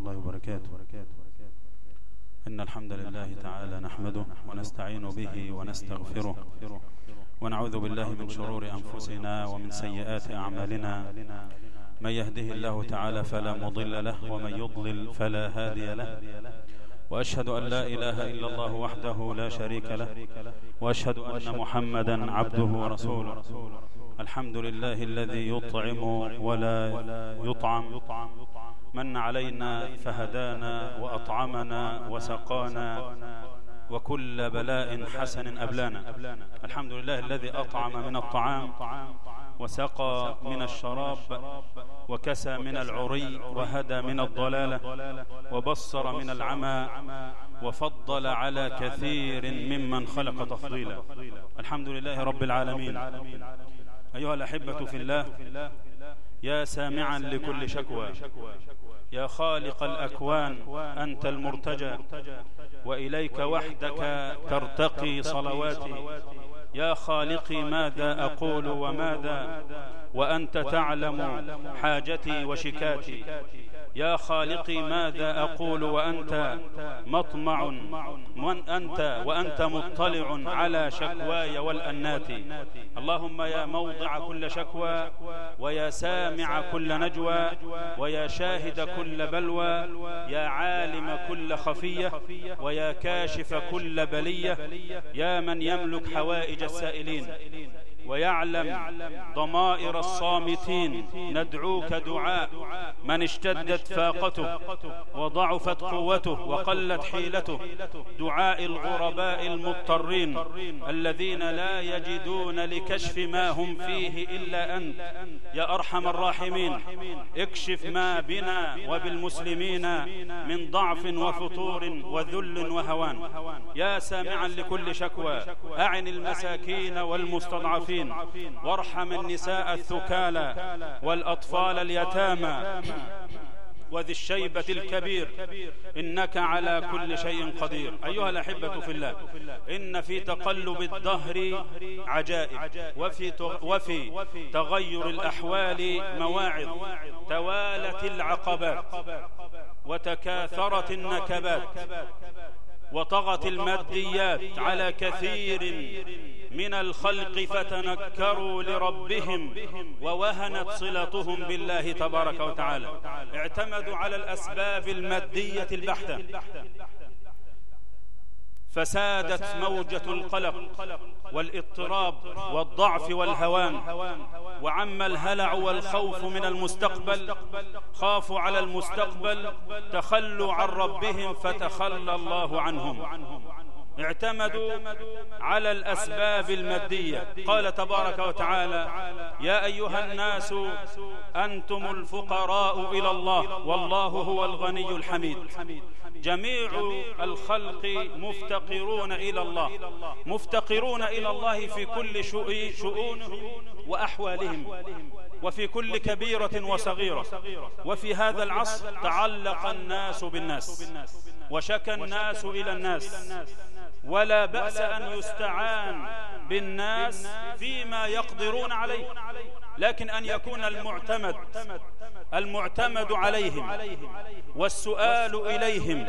الله وبركاته. إن الحمد لله تعالى نحمده ونستعين به ونستغفره ونعوذ بالله من شرور أنفسنا ومن سيئات أعمالنا. من يهده الله تعالى فلا مضل له ومن يضلل فلا هادي له. وأشهد أن لا إله إلا الله وحده لا شريك له. وأشهد أن محمدا عبده ورسوله. الحمد لله الذي يطعم ولا يطعم. من علينا فهدانا وأطعمنا وسقانا وكل بلاء حسن أبلانا. الحمد لله الذي أطعم من الطعام وسقى من الشراب وكسى من العري وهدى من الضلالة وبصر من العمى وفضل على كثير ممن خلق تفضيلا. الحمد لله رب العالمين. أيها الأحبة في الله يا سامعا لكل شكوى. يا خالق الأكوان أنت المرتجى. وإليك وحدك ترتقي صلواتي. يا خالقي ماذا أقول وماذا؟ وأنت تعلم حاجتي وشكاتي. يا خالقي ماذا أقول وأنت مطمع؟ من أنت وأنت مطلع على شكواي والأنات. اللهم يا موضع كل شكوى ويا سامع كل نجوى ويا شاهد كل بلوى يا عالم كل خفية ويا كاشف كل بلية. يا من يملك حوائج السائلين. ويعلم ضمائر الصامتين. ندعوك دعاء. من اشتدت فاقته وضعفت قوته وقلت حيلته. دعاء الغرباء المضطرين الذين لا يجدون لكشف ما هم فيه إلا أنت. يا أرحم الراحمين اكشف ما بنا وبالمسلمين من ضعف وفتور وذل وهوان. يا سامعا لكل شكوى أعن المساكين والمستضعفين. وارحم النساء الثكالى والأطفال اليتامى وذي الشيبة الكبير. إنك على كل شيء قدير. أيها الأحبة في الله إن في تقلب الدهر عجائب وفي, وفي تغير الأحوال مواعظ توالت العقبات وتكاثرت النكبات وطغت الماديات على كثير من الخلق فتنكروا لربهم ووهنت صلتهم بالله تبارك وتعالى. اعتمدوا على الأسباب المادية البحتة. فسادت موجة القلق والاضطراب والضعف والهوان. وعم الهلع والخوف من المستقبل. خافوا على المستقبل. تخلوا عن ربهم فتخلى الله عنهم. اعتمدوا على الأسباب المادية. قال تبارك وتعالى يا أيها الناس أنتم الفقراء إلى الله والله هو الغني الحميد. جميع الخلق مفتقرون إلى الله. مفتقرون إلى الله في كل شؤونهم وأحوالهم. وفي كل كبيرة وصغيرة. وفي هذا العصر تعلق الناس بالناس. وشكى الناس إلى الناس. ولا بأس أن يستعان بالناس فيما يقدرون عليه. لكن أن يكون المعتمد. المعتمد. عليهم. والسؤال إليهم.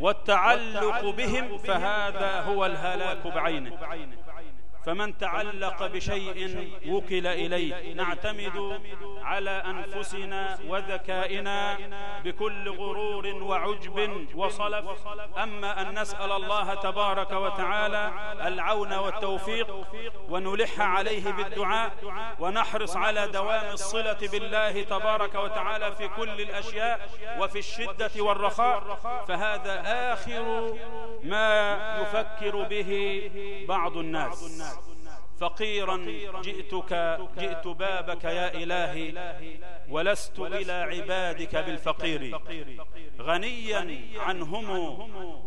والتعلق بهم فهذا هو الهلاك بعينه. فمن تعلق بشيء وكل إليه. نعتمد على أنفسنا وذكائنا بكل غرور وعجب وصلف. أما أن نسأل الله تبارك وتعالى العون والتوفيق ونلح عليه بالدعاء ونحرص على دوام الصلة بالله تبارك وتعالى في كل الأشياء وفي الشدة والرخاء فهذا آخر ما يفكر به بعض الناس. فقيرا جئتك جئت بابك يا إلهي ولست إلى عبادك بالفقير. غنيا عنهم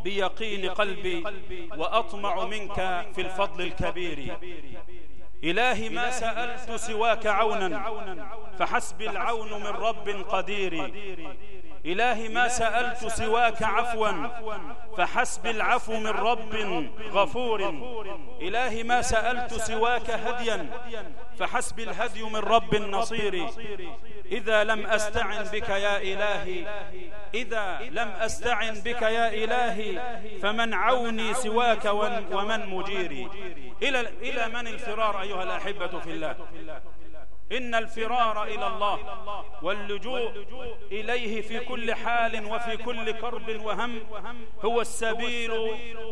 بيقين قلبي وأطمع منك في الفضل الكبير. إلهي ما سألت سواك عونا فحسب العون من رب قدير إلهي ما سألت سواك عفوا فحسب العفو من رب غفور. إلهي ما سألت سواك هديا فحسب الهدي من رب نصير إذا لم أستعن بك يا إلهي إذا لم أستعن بك يا إلهي فمن عوني سواك ومن مجيري. إلى, إلى من الفرار أيها الأحبة في الله؟ إن الفرار إلى الله واللجوء إليه في كل حال وفي كل كرب وهم هو السبيل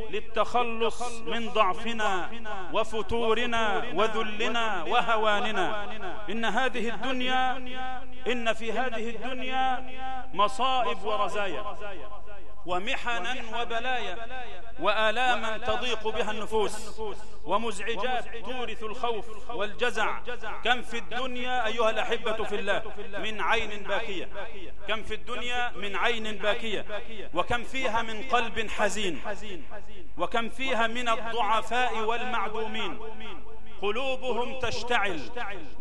للتخلص من ضعفنا وفتورنا وذلنا وهواننا. إن هذه الدنيا إن في هذه الدنيا مصائب ورزايا. ومحنا وبلايا وآلاما تضيق بها النفوس ومزعجات تورث الخوف والجزع. كم في الدنيا أيها الأحبة في الله؟ من عين باكية. كم في الدنيا من عين باكية. وكم فيها من قلب حزين. وكم فيها من الضعفاء والمعدومين. قلوبهم تشتعل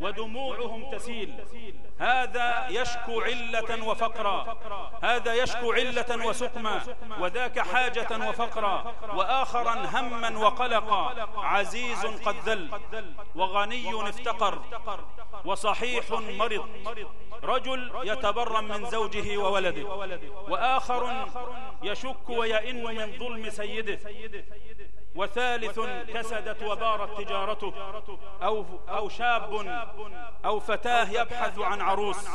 ودموعهم تسيل. هذا يشكو علة وفقرا. هذا يشكو علة وسقما. وذاك حاجة وفقرا. وآخرا هما وقلقا. عزيز قد ذل وغني افتقر. وصحيح مرض. رجل يتبرم من زوجه وولده. وآخر يشك ويئن من ظلم سيده. وثالث كسدت وبارت تجارته. أو, أو شاب أو فتاة يبحث عن عروس.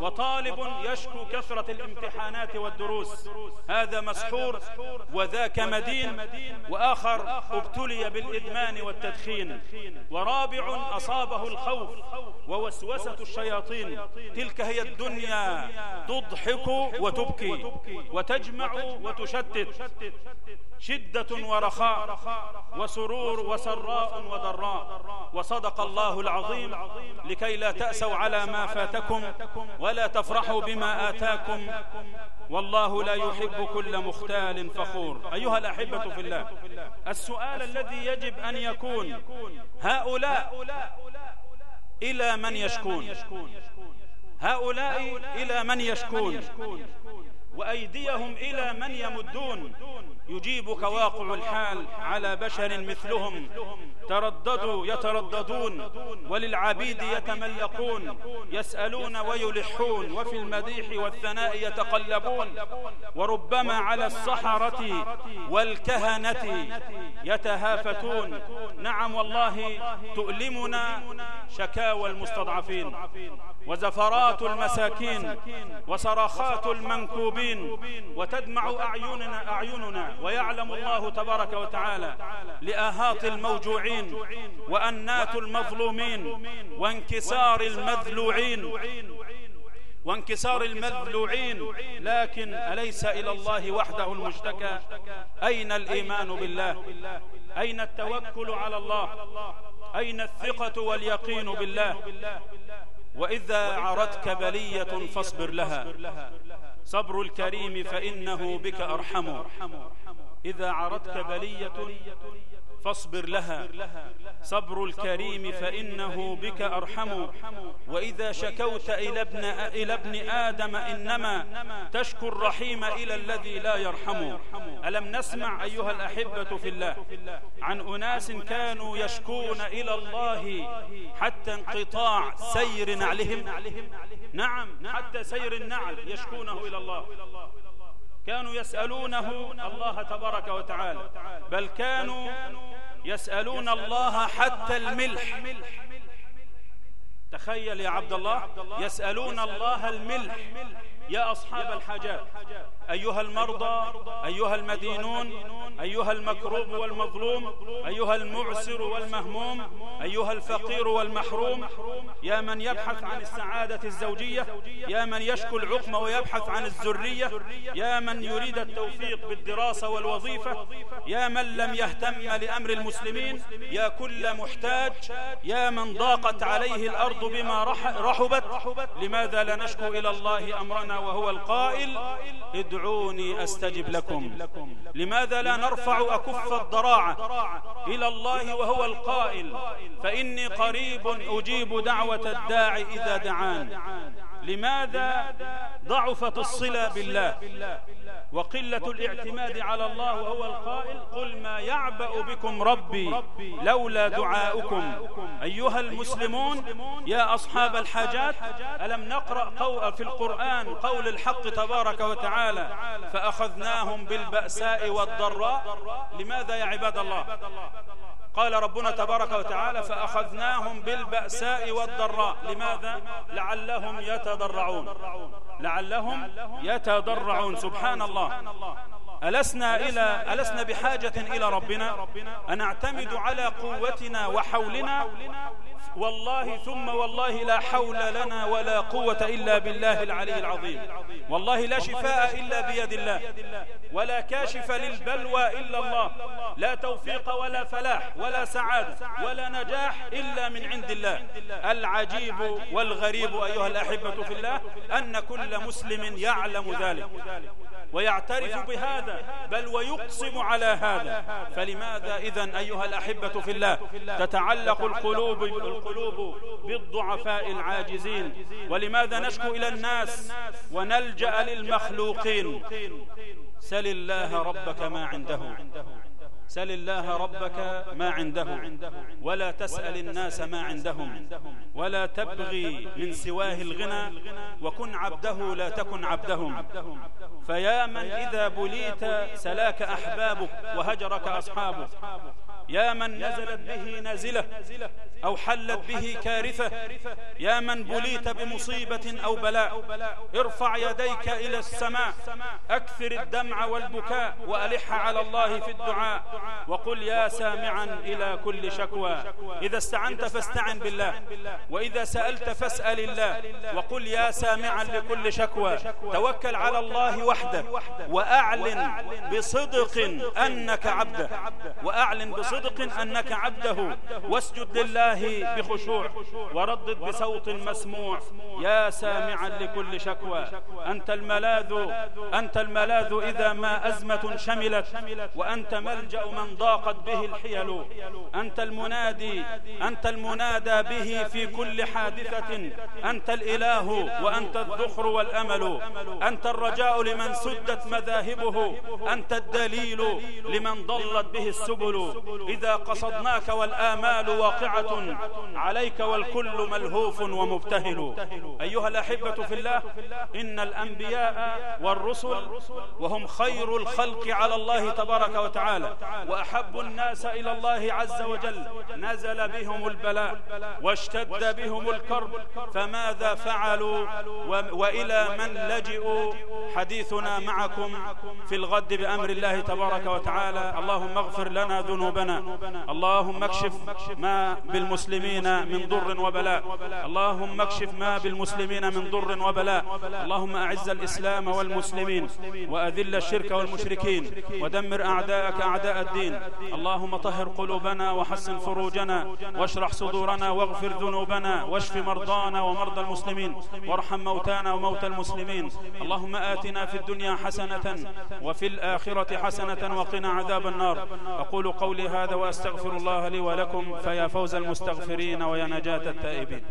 وطالب يشكو كثرة الامتحانات والدروس. هذا مسحور وذاك مدين. وآخر ابتلي بالإدمان والتدخين. ورابع أصابه الخوف ووسوسة الشياطين. تلك هي الدنيا. تضحك وتبكي. وتجمع وتشتت. شدة ورخاء. وسرور وسراء وضراء. وصدق الله العظيم لكي لا تأسوا على ما فاتكم ولا تفرحوا بما آتاكم. والله لا يحب كل مختال فخور. أيها الأحبة في الله السؤال الذي يجب أن يكون هؤلاء إلى من يشكون؟ هؤلاء إلى من يشكون؟ وأيديهم إلى من يمدون. يجيبك واقع الحال على بشر مثلهم. ترددوا يترددون. وللعبيد يتملقون. يسألون ويلحون. وفي المديح والثناء يتقلبون. وربما على الصحرة والكهنة يتهافتون. نعم والله تؤلمنا شكاوى المستضعفين. وزفرات المساكين. وصرخات المنكوبين. وتدمع أعيننا, أعيننا ويعلم الله تبارك وتعالى لآهات الموجوعين وأنات المظلومين وانكسار المذلوعين. وانكسار المذلوعين. لكن أليس إلى الله وحده المشتكى؟ أين الإيمان بالله؟ أين التوكل على الله؟ أين الثقة واليقين بالله؟ وإذا عرتك بلية فاصبر لها. صبر الكريم فإنه بك أرحم. إذا عرتك بلية فاصبر لها. صبر الكريم فإنه بك أرحم. وإذا شكوت إلى ابن, إلى ابن آدم إنما تشكو الرحيم إلى الذي لا يرحم. ألم نسمع أيها الأحبة في الله؟ عن أناس كانوا يشكون إلى الله حتى انقطاع سير نعلهم. نعم حتى سير النعل يشكونه إلى الله. كانوا يسألونه الله تبارك وتعالى. بل كانوا يسألون الله حتى الملح. تخيل يا عبد الله يسألون الله الملح. يا أصحاب الحاجات أيها المرضى أيها المدينون أيها المكروب والمظلوم أيها المعسر والمهموم أيها الفقير والمحروم. يا من يبحث عن السعادة الزوجية يا من يشكو العقم ويبحث عن الزرية يا من يريد التوفيق بالدراسة والوظيفة يا من لم يهتم لأمر المسلمين. يا كل محتاج يا من ضاقت عليه الأرض بما رحبت. لماذا لا نشكو إلى الله أمرنا وهو القائل ادعوني أستجب لكم. لماذا لا نرفع أكف الضراعة؟ إلى الله وهو القائل فإني قريب أجيب دعوة الداعي إذا دعان. لماذا ضعفت الصلة بالله؟ وقلة الاعتماد على الله وهو القائل قل ما يعبأ بكم ربي لولا دعاؤكم. أيها المسلمون يا أصحاب الحاجات ألم نقرأ في القرآن قول الحق تبارك وتعالى فأخذناهم بالبأساء والضراء لماذا يا عباد الله؟ قال ربنا تبارك وتعالى فأخذناهم بالبأساء والضراء. لماذا؟ لعلهم يتضرعون. لعلهم يتضرعون. سبحان الله. ألسنا, إلى ألسنا بحاجة إلى ربنا. أن نعتمد على قوتنا وحولنا. والله ثم والله لا حول لنا ولا قوة إلا بالله العلي العظيم. والله لا شفاء إلا بيد الله. ولا كاشف للبلوى إلا الله. لا توفيق ولا فلاح ولا سعادة. ولا نجاح إلا من عند الله. العجيب والغريب أيها الأحبة في الله أن كل مسلم يعلم ذلك. ويعترف بهذا بل ويقسم على هذا. فلماذا إذا أيها الأحبة في الله؟ تتعلق القلوب, القلوب بالضعفاء العاجزين. ولماذا نشكو إلى الناس؟ ونلجأ للمخلوقين. سل الله ربك ما عنده سل الله ربك ما عنده ولا تسأل الناس ما عندهم ولا تبغي من سواه الغنى وكن عبده لا تكن عبدهم. فيا من إذا بليت سلاك أحبابك وهجرك أصحابك. يا من نزلت به نازلة أو حلت به كارثة يا من بليت بمصيبة أو بلاء ارفع يديك إلى السماء أكثر الدمع والبكاء وألح على الله في الدعاء وقل يا سامعا إلى كل شكوى. إذا استعنت فاستعن بالله وإذا سألت فاسأل الله وقل يا سامعا لكل شكوى. توكل على الله وحده وأعلن بصدق أنك عبده وأعلن بصدق أنك عبده. واسجد لله بخشوع. وردد بصوت مسموع. يا سامعا لكل شكوى. أنت الملاذ. أنت الملاذ إذا ما أزمة شملت. وأنت ملجأ من ضاقت به الحيل. أنت المنادي. أنت المنادى به في كل حادثة. أنت الإله وأنت الذخر والأمل. أنت الرجاء لمن سدت مذاهبه. أنت الدليل لمن ضلت به السبل. إذا قصدناك والآمال واقعة عليك والكل ملهوف ومبتهل. أيها الأحبة في الله إن الأنبياء والرسل وهم خير الخلق على الله تبارك وتعالى وأحب الناس إلى الله عز وجل. نزل بهم البلاء واشتد بهم الكرب فماذا فعلوا؟ وإلى من لجئوا؟ حديثنا معكم في الغد بأمر الله تبارك وتعالى. اللهم اغفر لنا ذنوبنا اللهم اكشف ما بالمسلمين من ضر وبلاء. اللهم اكشف ما بالمسلمين من ضر وبلاء. اللهم أعز الإسلام والمسلمين وأذل الشرك والمشركين ودمر أعداءك أعداء الدين. اللهم طهر قلوبنا وحسن فروجنا واشرح صدورنا واغفر ذنوبنا واشف مرضانا ومرضى المسلمين. وارحم موتانا وموتى المسلمين. اللهم آتنا في الدنيا حسنة وفي الآخرة حسنة وقنا عذاب النار. أقول قولي هذا وأستغفر الله لي ولكم فيا فوز المستغفرين ويا نجاة التائبين.